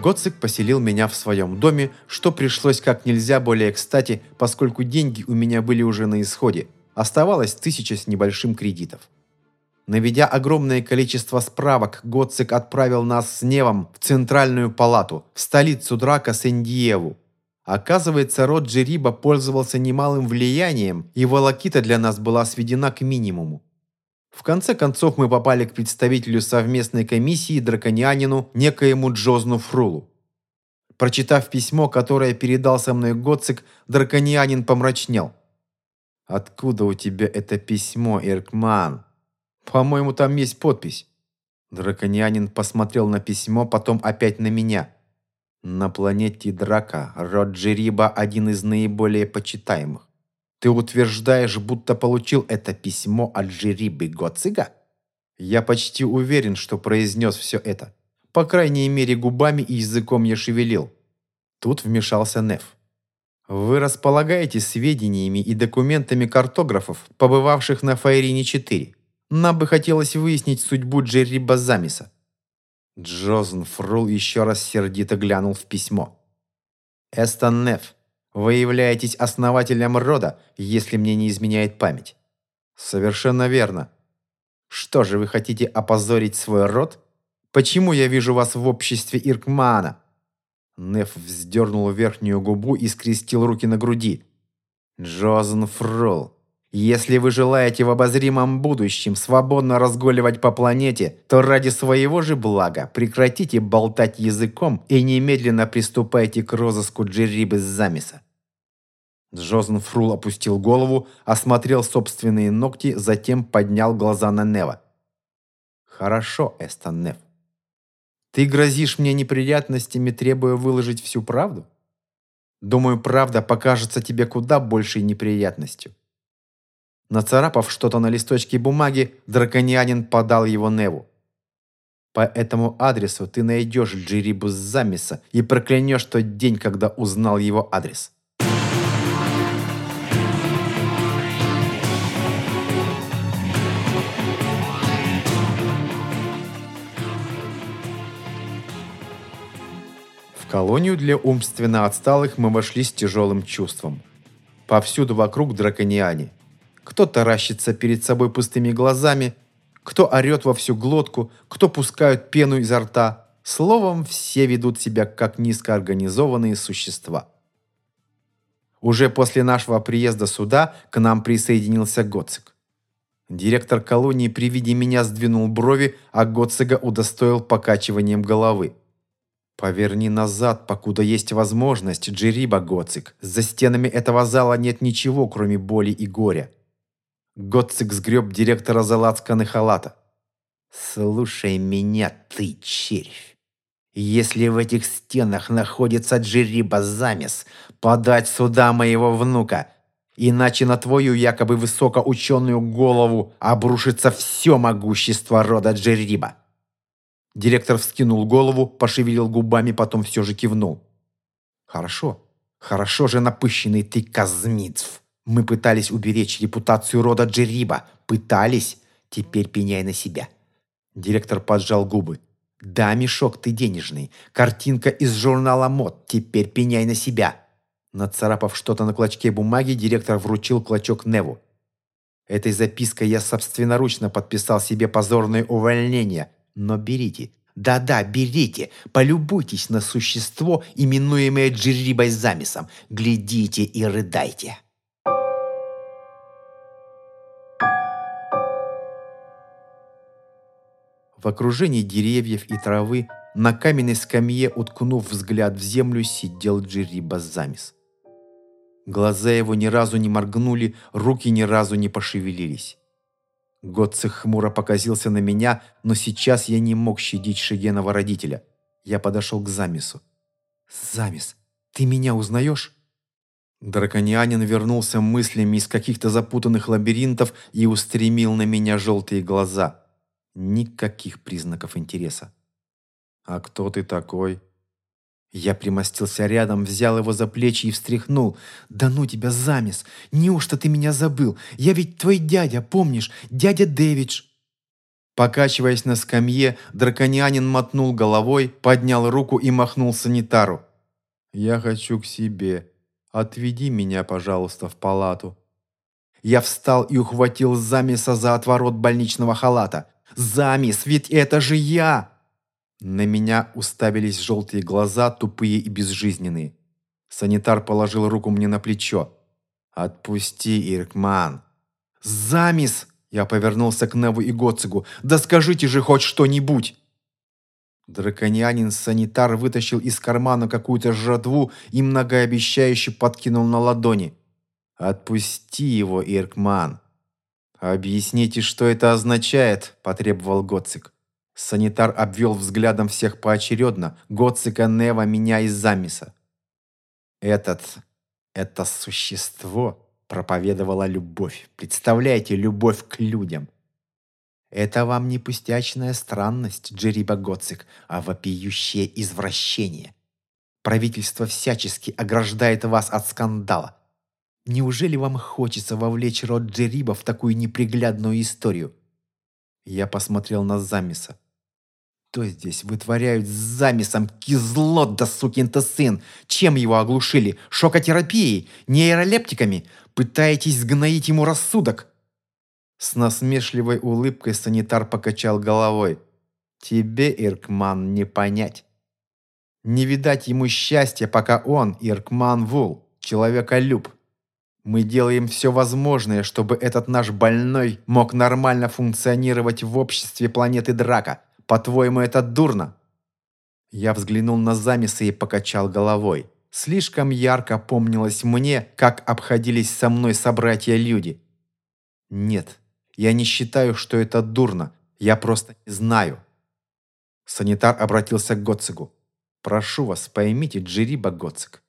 Гоцик поселил меня в своем доме, что пришлось как нельзя более кстати, поскольку деньги у меня были уже на исходе. Оставалось тысяча с небольшим кредитов. Наведя огромное количество справок, Гоцик отправил нас с Невом в Центральную палату, в столицу Драка Сендиеву. Оказывается, род Джериба пользовался немалым влиянием, и волокита для нас была сведена к минимуму. В конце концов мы попали к представителю совместной комиссии драконянину, некоему Джозну Фрулу. Прочитав письмо, которое передал со мной Гоцик, драконянин помрачнел. «Откуда у тебя это письмо, Иркман?» «По-моему, там есть подпись». Драконянин посмотрел на письмо, потом опять на меня. «На планете Драка Роджериба один из наиболее почитаемых. Ты утверждаешь, будто получил это письмо от Джерибы Гоцига? Я почти уверен, что произнес все это. По крайней мере, губами и языком я шевелил. Тут вмешался Неф. Вы располагаете сведениями и документами картографов, побывавших на Фаерине-4. Нам бы хотелось выяснить судьбу Джерриба Замиса. Джозен Фрул еще раз сердито глянул в письмо. Эстон Неф, вы являетесь основателем рода, если мне не изменяет память. Совершенно верно. Что же, вы хотите опозорить свой род? Почему я вижу вас в обществе Иркмана? Неф вздернул верхнюю губу и скрестил руки на груди. Джозен Фрул, если вы желаете в обозримом будущем свободно разгуливать по планете, то ради своего же блага прекратите болтать языком и немедленно приступайте к розыску Джерибы Замиса. Джозен Фрул опустил голову, осмотрел собственные ногти, затем поднял глаза на Нева. «Хорошо, Эстон Нев. Ты грозишь мне неприятностями, требуя выложить всю правду? Думаю, правда покажется тебе куда большей неприятностью. Нацарапав что-то на листочке бумаги, драконянин подал его Неву. По этому адресу ты найдешь Джирибус Замиса и проклянешь тот день, когда узнал его адрес. Колонию для умственно отсталых мы вошли с тяжелым чувством. Повсюду вокруг дракониане – кто таращится перед собой пустыми глазами, кто орет во всю глотку, кто пускают пену изо рта. Словом, все ведут себя как низкоорганизованные существа. Уже после нашего приезда сюда к нам присоединился Гоцик. Директор колонии при виде меня сдвинул брови, а Гоцига удостоил покачиванием головы. «Поверни назад, покуда есть возможность, Джериба Гоцик. За стенами этого зала нет ничего, кроме боли и горя. Готцик сгреб директора за лацканы халата. «Слушай меня, ты червь. Если в этих стенах находится Джериба Замес, подать сюда моего внука, иначе на твою якобы высокоученую голову обрушится все могущество рода Джериба». Директор вскинул голову, пошевелил губами, потом все же кивнул. «Хорошо, хорошо же напыщенный ты, Казмицв. Мы пытались уберечь репутацию рода Джериба. Пытались. Теперь пеняй на себя. Директор поджал губы. Да, мешок ты денежный. Картинка из журнала мод. Теперь пеняй на себя. Нацарапав что-то на клочке бумаги, директор вручил клочок Неву. Этой запиской я собственноручно подписал себе позорное увольнение. Но берите. Да-да, берите. Полюбуйтесь на существо, именуемое Джерибой Замесом. Глядите и рыдайте. В окружении деревьев и травы на каменной скамье, уткнув взгляд в землю, сидел Джириба Замис. Глаза его ни разу не моргнули, руки ни разу не пошевелились. Готцех хмуро показился на меня, но сейчас я не мог щадить Шигенова родителя. Я подошел к Замису. «Замис, ты меня узнаешь?» Драконианин вернулся мыслями из каких-то запутанных лабиринтов и устремил на меня желтые глаза. Никаких признаков интереса. «А кто ты такой?» Я примостился рядом, взял его за плечи и встряхнул. «Да ну тебя, замес! Неужто ты меня забыл? Я ведь твой дядя, помнишь? Дядя Дэвидж!» Покачиваясь на скамье, драконянин мотнул головой, поднял руку и махнул санитару. «Я хочу к себе. Отведи меня, пожалуйста, в палату». Я встал и ухватил Замиса за отворот больничного халата. «Замис, ведь это же я!» На меня уставились желтые глаза, тупые и безжизненные. Санитар положил руку мне на плечо. «Отпусти, Иркман!» «Замис!» Я повернулся к Неву и Гоцигу. «Да скажите же хоть что-нибудь!» Драконянин-санитар вытащил из кармана какую-то жратву и многообещающе подкинул на ладони. «Отпусти его, Иркман!» «Объясните, что это означает?» – потребовал Гоцик. Санитар обвел взглядом всех поочередно, Гоцика, Нева, меня и Замиса. «Этот... это существо...» проповедовала любовь. Представляете, любовь к людям. Это вам не пустячная странность, Джериба Гоцик, а вопиющее извращение. Правительство всячески ограждает вас от скандала. Неужели вам хочется вовлечь род Джериба в такую неприглядную историю? Я посмотрел на Замиса. Что здесь вытворяют с Замисом? Кизлот да сукин-то сын! Чем его оглушили? Шокотерапией? Нейролептиками? Пытаетесь сгноить ему рассудок?» С насмешливой улыбкой санитар покачал головой. «Тебе, Иркман, не понять. Не видать ему счастья, пока он, Иркман Вул, человеколюб. Мы делаем все возможное, чтобы этот наш больной мог нормально функционировать в обществе планеты Драка. По-твоему, это дурно?» Я взглянул на замесы и покачал головой. Слишком ярко помнилось мне, как обходились со мной собратья-люди. Нет, я не считаю, что это дурно. Я просто не знаю. Санитар обратился к Гоцигу. «Прошу вас, поймите, Джериба Гоцик.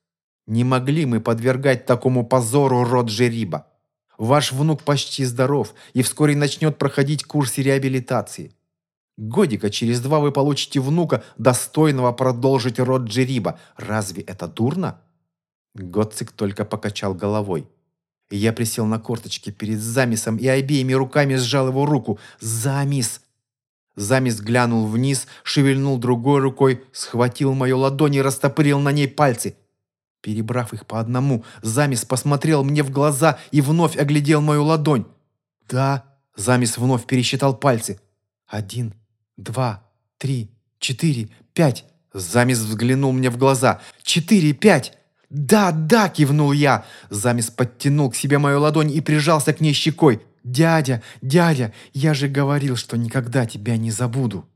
Не могли мы подвергать такому позору род Джериба. Ваш внук почти здоров и вскоре начнет проходить курс реабилитации. Годика через два вы получите внука, достойного продолжить род Джериба. Разве это дурно?» Готцик только покачал головой. Я присел на корточки перед Замисом и обеими руками сжал его руку. «Замис!» Замис глянул вниз, шевельнул другой рукой, схватил мою ладонь и растопырил на ней пальцы. Перебрав их по одному, Замис посмотрел мне в глаза и вновь оглядел мою ладонь. «Да», Замис вновь пересчитал пальцы. «Один, два, три, четыре, пять. Замис взглянул мне в глаза. Четыре, пять. «Да, да!» – кивнул я. Замис подтянул к себе мою ладонь и прижался к ней щекой. «Дядя, дядя, я же говорил, что никогда тебя не забуду!»